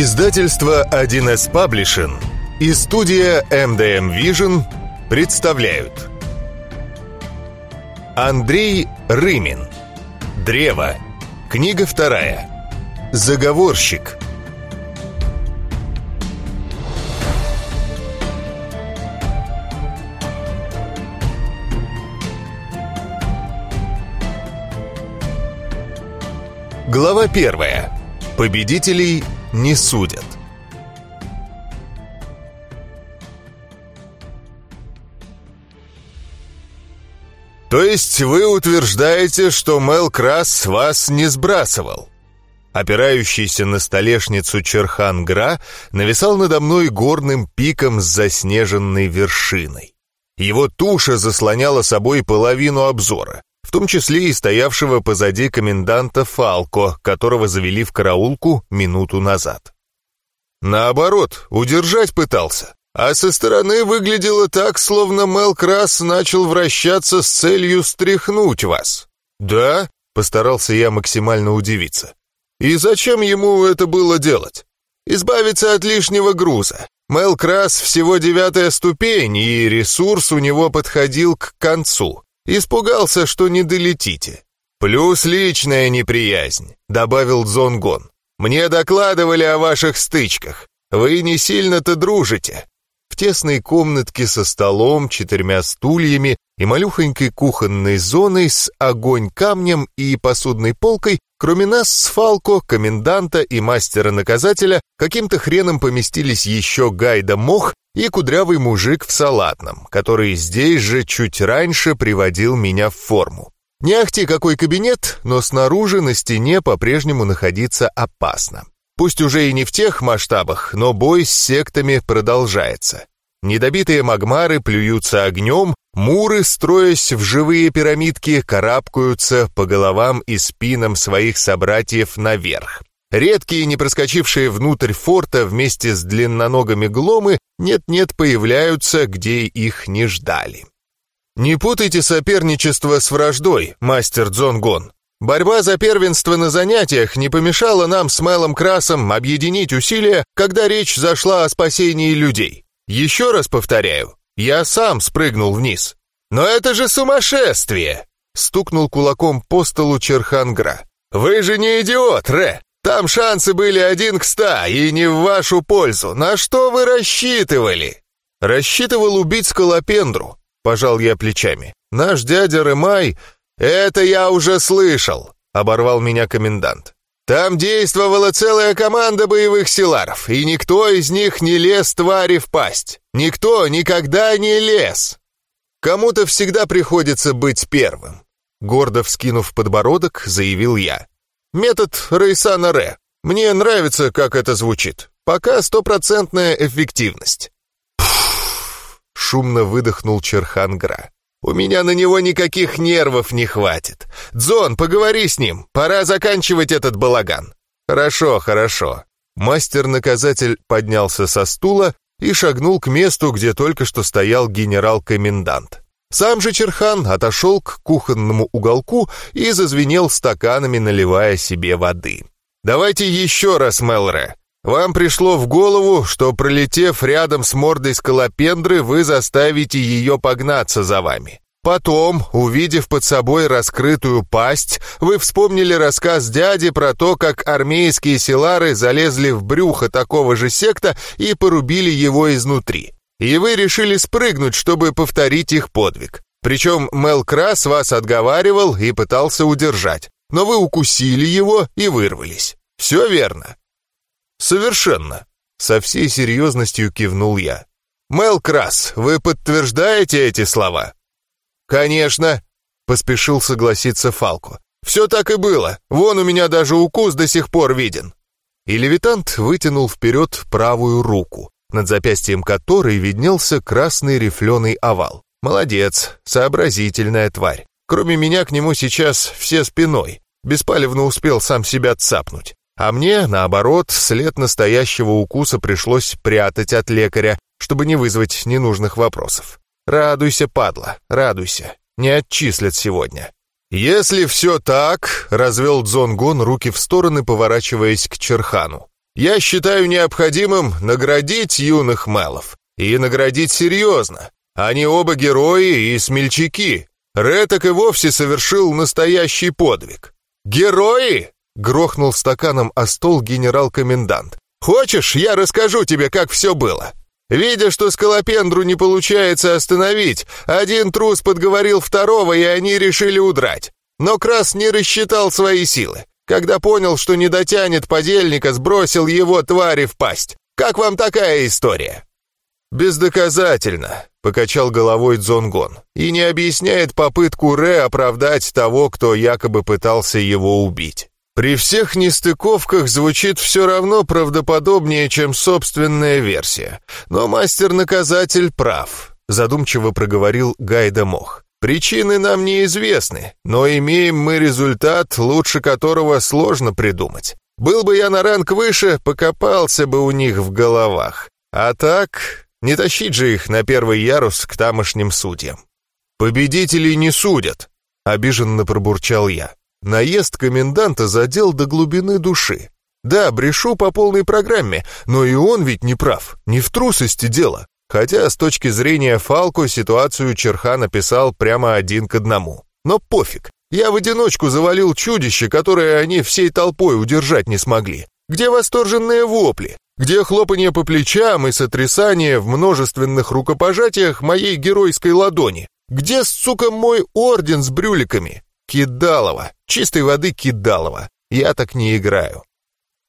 Издательство 1С Паблишин и студия MDM Vision представляют. Андрей Рымин. Древо. Книга вторая. Заговорщик. Глава первая. Победителей не судят. То есть вы утверждаете, что Мел Крас вас не сбрасывал? Опирающийся на столешницу Черхан Гра нависал надо мной горным пиком с заснеженной вершиной. Его туша заслоняла собой половину обзора, в том числе и стоявшего позади коменданта Фалко, которого завели в караулку минуту назад. Наоборот, удержать пытался, а со стороны выглядело так, словно Мел Крас начал вращаться с целью стряхнуть вас. «Да?» — постарался я максимально удивиться. «И зачем ему это было делать? Избавиться от лишнего груза. Мел Крас всего девятая ступень, и ресурс у него подходил к концу. Испугался, что не долетите. Плюс личная неприязнь, добавил Зонгон. Мне докладывали о ваших стычках. Вы не сильно-то дружите. В тесной комнатке со столом, четырьмя стульями и малюхонькой кухонной зоной с огонь-камнем и посудной полкой, кроме нас с Фалко, коменданта и мастера-наказателя, каким-то хреном поместились еще Гайда Мох и кудрявый мужик в салатном, который здесь же чуть раньше приводил меня в форму. Не ахти какой кабинет, но снаружи на стене по-прежнему находиться опасно. Пусть уже и не в тех масштабах, но бой с сектами продолжается. Недобитые магмары плюются огнем, муры, строясь в живые пирамидки, карабкаются по головам и спинам своих собратьев наверх. Редкие, не проскочившие внутрь форта вместе с длинноногами гломы, нет-нет появляются, где их не ждали. Не путайте соперничество с враждой, мастер Дзонгон. Борьба за первенство на занятиях не помешала нам с Мелом Красом объединить усилия, когда речь зашла о спасении людей. Еще раз повторяю, я сам спрыгнул вниз. Но это же сумасшествие! Стукнул кулаком по столу Черхангра. Вы же не идиот, Ре! Там шансы были один к ста, и не в вашу пользу. На что вы рассчитывали?» «Рассчитывал убить Скалопендру», — пожал я плечами. «Наш дядя Рымай...» «Это я уже слышал», — оборвал меня комендант. «Там действовала целая команда боевых силаров, и никто из них не лез твари в пасть. Никто никогда не лез. Кому-то всегда приходится быть первым», — гордо вскинув подбородок, заявил я. Метод Рейсана Ре. Мне нравится, как это звучит. Пока стопроцентная эффективность. Пфф, шумно выдохнул Черхангра. У меня на него никаких нервов не хватит. Дзон, поговори с ним. Пора заканчивать этот балаган. Хорошо, хорошо. Мастер-наказатель поднялся со стула и шагнул к месту, где только что стоял генерал-комендант. Сам же Черхан отошел к кухонному уголку и зазвенел стаканами, наливая себе воды. «Давайте еще раз, Мелре. Вам пришло в голову, что, пролетев рядом с мордой скалопендры, вы заставите ее погнаться за вами. Потом, увидев под собой раскрытую пасть, вы вспомнили рассказ дяди про то, как армейские селары залезли в брюхо такого же секта и порубили его изнутри и вы решили спрыгнуть, чтобы повторить их подвиг. Причем Мел Крас вас отговаривал и пытался удержать, но вы укусили его и вырвались. Все верно?» «Совершенно», — со всей серьезностью кивнул я. «Мел Крас, вы подтверждаете эти слова?» «Конечно», — поспешил согласиться Фалко. «Все так и было. Вон у меня даже укус до сих пор виден». И левитант вытянул вперед правую руку, над запястьем которой виднелся красный рифленый овал. Молодец, сообразительная тварь. Кроме меня к нему сейчас все спиной. Беспалевно успел сам себя цапнуть. А мне, наоборот, след настоящего укуса пришлось прятать от лекаря, чтобы не вызвать ненужных вопросов. Радуйся, падла, радуйся. Не отчислят сегодня. «Если все так», — развел Дзонгон руки в стороны, поворачиваясь к Черхану, Я считаю необходимым наградить юных мелов. И наградить серьезно. Они оба герои и смельчаки. Реток и вовсе совершил настоящий подвиг. «Герои!» — грохнул стаканом о стол генерал-комендант. «Хочешь, я расскажу тебе, как все было?» Видя, что скалопендру не получается остановить, один трус подговорил второго, и они решили удрать. Но Крас не рассчитал свои силы. Когда понял, что не дотянет подельника, сбросил его твари в пасть. Как вам такая история? «Бездоказательно», — покачал головой Дзонгон, и не объясняет попытку Ре оправдать того, кто якобы пытался его убить. При всех нестыковках звучит все равно правдоподобнее, чем собственная версия. Но мастер-наказатель прав, задумчиво проговорил Гайда Мох. Причины нам неизвестны, но имеем мы результат, лучше которого сложно придумать. Был бы я на ранг выше, покопался бы у них в головах. А так, не тащить же их на первый ярус к тамошним судьям. «Победителей не судят», — обиженно пробурчал я. Наезд коменданта задел до глубины души. Да, брешу по полной программе, но и он ведь не прав, не в трусости дело. Хотя с точки зрения Фалку ситуацию Черхан описал прямо один к одному. Но пофиг, я в одиночку завалил чудище, которое они всей толпой удержать не смогли. Где восторженные вопли? Где хлопанье по плечам и сотрясание в множественных рукопожатиях моей геройской ладони? Где, сука, мой орден с брюликами? Кидалова. Чистой воды Кидалова. Я так не играю.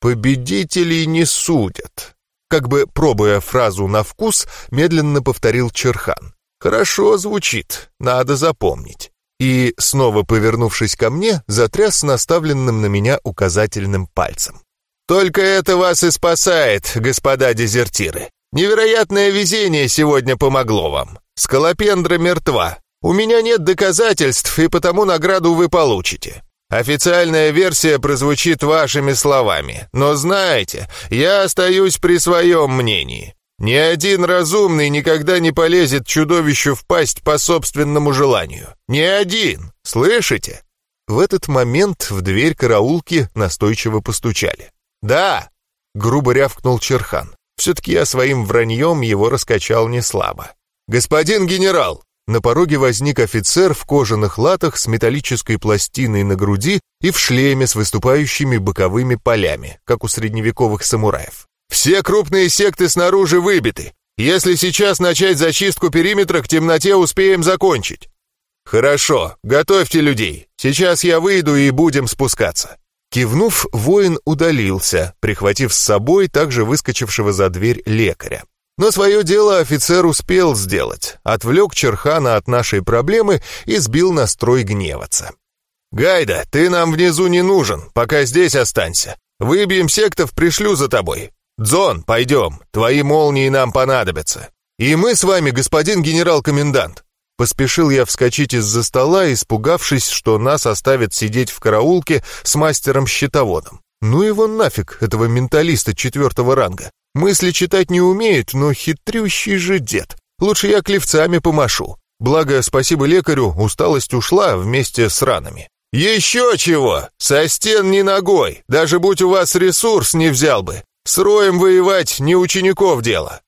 Победителей не судят. Как бы пробуя фразу на вкус, медленно повторил Черхан. Хорошо звучит, надо запомнить. И, снова повернувшись ко мне, затряс наставленным на меня указательным пальцем. «Только это вас и спасает, господа дезертиры. Невероятное везение сегодня помогло вам. Скалопендра мертва, у меня нет доказательств, и потому награду вы получите. Официальная версия прозвучит вашими словами, но знаете, я остаюсь при своем мнении. Ни один разумный никогда не полезет чудовищу в пасть по собственному желанию. Ни один, слышите? В этот момент в дверь караулки настойчиво постучали. «Да!» — грубо рявкнул Черхан. Все-таки я своим враньем его раскачал не слабо. «Господин генерал, на пороге возник офицер в кожаных латах с металлической пластиной на груди и в шлеме с выступающими боковыми полями, как у средневековых самураев. «Все крупные секты снаружи выбиты. Если сейчас начать зачистку периметра, к темноте успеем закончить». «Хорошо, готовьте людей. Сейчас я выйду и будем спускаться». Кивнув, воин удалился, прихватив с собой также выскочившего за дверь лекаря. Но свое дело офицер успел сделать, отвлек Черхана от нашей проблемы и сбил настрой гневаться. «Гайда, ты нам внизу не нужен, пока здесь останься. Выбьем сектов, пришлю за тобой. Дзон, пойдем, твои молнии нам понадобятся. И мы с вами, господин генерал-комендант». Поспешил я вскочить из-за стола, испугавшись, что нас оставят сидеть в караулке с мастером-щитоводом. Ну его нафиг, этого менталиста четвертого ранга. Мысли читать не умеет, но хитрющий же дед. Лучше я клевцами помашу. Благо, спасибо лекарю, усталость ушла вместе с ранами. «Еще чего! Со стен ни ногой! Даже будь у вас ресурс, не взял бы! С роем воевать не учеников дело!»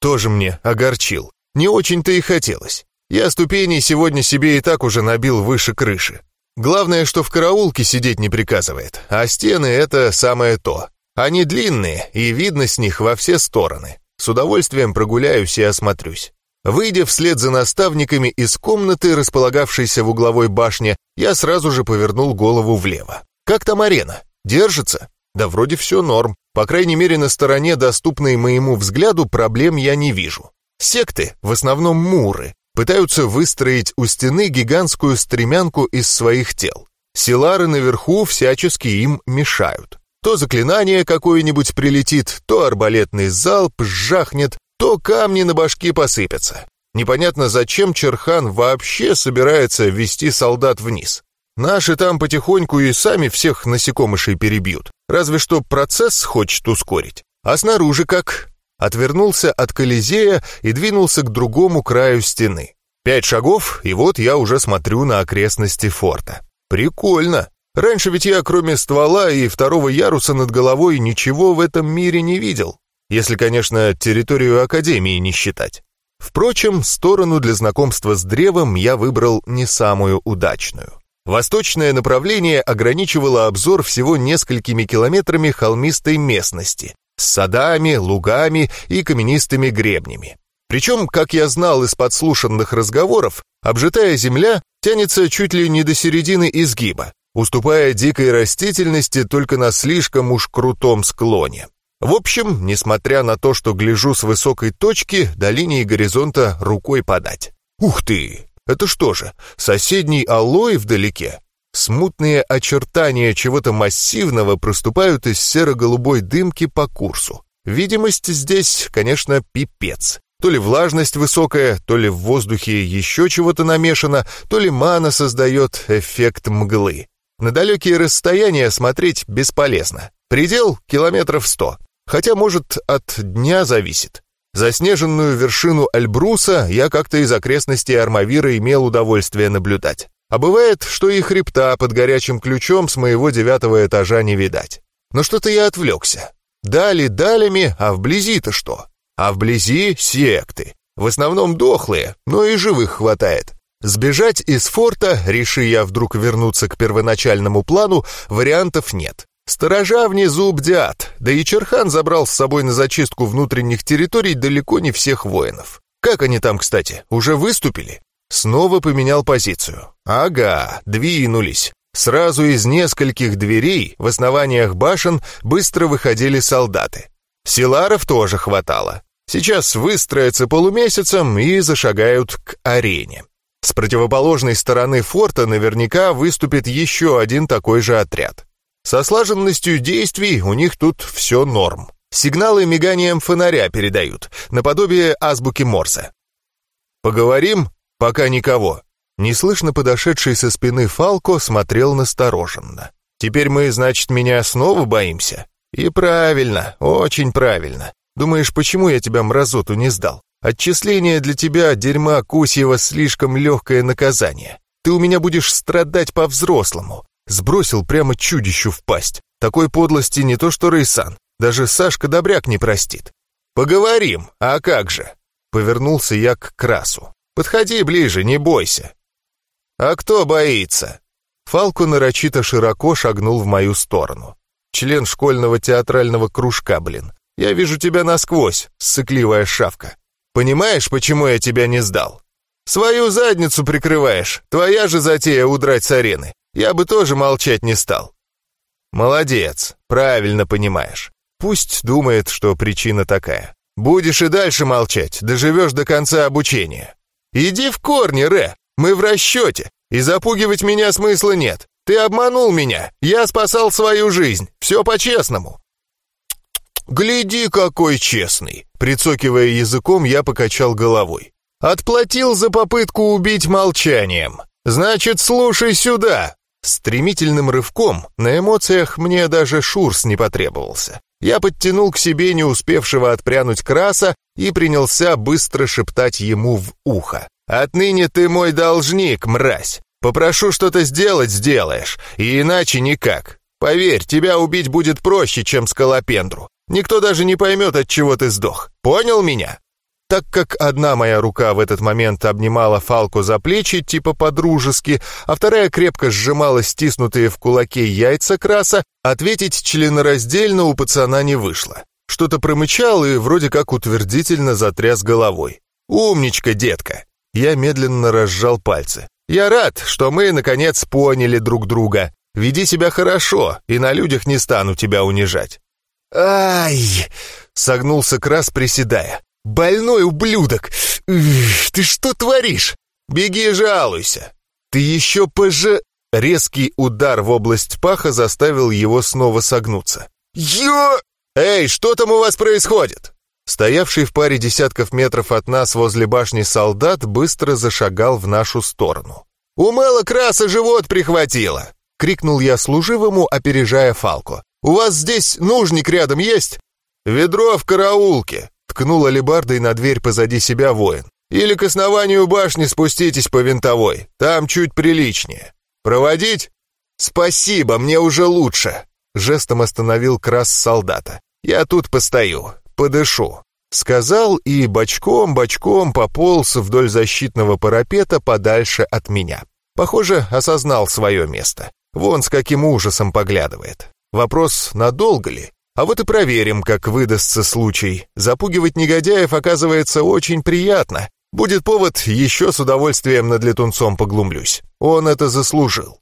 Тоже мне огорчил. Не очень-то и хотелось. Я ступеней сегодня себе и так уже набил выше крыши. Главное, что в караулке сидеть не приказывает, а стены — это самое то. Они длинные, и видно с них во все стороны. С удовольствием прогуляюсь и осмотрюсь. Выйдя вслед за наставниками из комнаты, располагавшейся в угловой башне, я сразу же повернул голову влево. Как там арена? Держится? Да вроде все норм. По крайней мере, на стороне, доступной моему взгляду, проблем я не вижу. Секты, в основном муры, пытаются выстроить у стены гигантскую стремянку из своих тел. Силары наверху всячески им мешают. То заклинание какое-нибудь прилетит, то арбалетный залп сжахнет, то камни на башки посыпятся. Непонятно, зачем Черхан вообще собирается вести солдат вниз. Наши там потихоньку и сами всех насекомышей перебьют. Разве что процесс хочет ускорить. А снаружи как? Отвернулся от Колизея и двинулся к другому краю стены. Пять шагов, и вот я уже смотрю на окрестности форта. Прикольно. Раньше ведь я, кроме ствола и второго яруса над головой, ничего в этом мире не видел. Если, конечно, территорию Академии не считать. Впрочем, сторону для знакомства с древом я выбрал не самую удачную. Восточное направление ограничивало обзор всего несколькими километрами холмистой местности, с садами, лугами и каменистыми гребнями. Причем, как я знал из подслушанных разговоров, обжитая земля тянется чуть ли не до середины изгиба, уступая дикой растительности только на слишком уж крутом склоне. В общем, несмотря на то, что гляжу с высокой точки, до линии горизонта рукой подать. Ух ты! Это что же, соседний алой вдалеке? Смутные очертания чего-то массивного проступают из серо-голубой дымки по курсу. Видимость здесь, конечно, пипец. То ли влажность высокая, то ли в воздухе еще чего-то намешано, то ли мана создает эффект мглы. На далекие расстояния смотреть бесполезно. Предел — километров сто. Хотя, может, от дня зависит. Заснеженную вершину Альбруса я как-то из окрестностей Армавира имел удовольствие наблюдать. А бывает, что и хребта под горячим ключом с моего девятого этажа не видать. Но что-то я отвлекся. Дали далями, а вблизи-то что? А вблизи секты. В основном дохлые, но и живых хватает. Сбежать из форта, реши я вдруг вернуться к первоначальному плану, вариантов нет. Сторожа внизу бдят, да и Черхан забрал с собой на зачистку внутренних территорий далеко не всех воинов. Как они там, кстати, уже выступили? Снова поменял позицию. Ага, двинулись. Сразу из нескольких дверей в основаниях башен быстро выходили солдаты. Силаров тоже хватало. Сейчас выстроятся полумесяцем и зашагают к арене. С противоположной стороны форта наверняка выступит еще один такой же отряд. Со слаженностью действий у них тут все норм. Сигналы миганием фонаря передают, наподобие азбуки Морса. «Поговорим? Пока никого». Неслышно подошедший со спины Фалко смотрел настороженно. «Теперь мы, значит, меня снова боимся?» «И правильно, очень правильно. Думаешь, почему я тебя мразоту не сдал? Отчисление для тебя, дерьма Кусьева, слишком легкое наказание. Ты у меня будешь страдать по-взрослому. Сбросил прямо чудищу в пасть. Такой подлости не то что Рейсан, даже Сашка Добряк не простит. «Поговорим, а как же?» Повернулся я к Красу. «Подходи ближе, не бойся». «А кто боится?» Фалку нарочито широко шагнул в мою сторону. Член школьного театрального кружка, блин. Я вижу тебя насквозь, сыкливая шавка. Понимаешь, почему я тебя не сдал? Свою задницу прикрываешь. Твоя же затея удрать с арены. Я бы тоже молчать не стал. Молодец, правильно понимаешь. Пусть думает, что причина такая. Будешь и дальше молчать, доживешь до конца обучения. Иди в корни, Ре, мы в расчете, и запугивать меня смысла нет. Ты обманул меня, я спасал свою жизнь, все по-честному. «Гляди, какой честный!» Прицокивая языком, я покачал головой. «Отплатил за попытку убить молчанием. Значит, слушай сюда. Стремительным рывком на эмоциях мне даже шурс не потребовался. Я подтянул к себе не успевшего отпрянуть краса и принялся быстро шептать ему в ухо. «Отныне ты мой должник, мразь! Попрошу что-то сделать, сделаешь, и иначе никак. Поверь, тебя убить будет проще, чем скалопендру. Никто даже не поймет, от чего ты сдох. Понял меня?» Так как одна моя рука в этот момент обнимала Фалку за плечи, типа по-дружески, а вторая крепко сжимала стиснутые в кулаке яйца краса, ответить членораздельно у пацана не вышло. Что-то промычал и вроде как утвердительно затряс головой. «Умничка, детка!» Я медленно разжал пальцы. «Я рад, что мы, наконец, поняли друг друга. Веди себя хорошо, и на людях не стану тебя унижать». «Ай!» — согнулся Крас, приседая. «Больной ублюдок! Ты что творишь? Беги жалуйся! Ты еще пож...» Резкий удар в область паха заставил его снова согнуться. «Ё...» «Эй, что там у вас происходит?» Стоявший в паре десятков метров от нас возле башни солдат быстро зашагал в нашу сторону. «У Мэла Краса живот прихватило!» — крикнул я служивому, опережая Фалку. «У вас здесь нужник рядом есть?» «Ведро в караулке», ткнул алебардой на дверь позади себя воин. «Или к основанию башни спуститесь по винтовой, там чуть приличнее. Проводить?» «Спасибо, мне уже лучше!» Жестом остановил Крас солдата. «Я тут постою, подышу». Сказал и бочком-бочком пополз вдоль защитного парапета подальше от меня. Похоже, осознал свое место. Вон с каким ужасом поглядывает. Вопрос, надолго ли? А вот и проверим, как выдастся случай. Запугивать негодяев оказывается очень приятно. Будет повод, еще с удовольствием над летунцом поглумлюсь. Он это заслужил.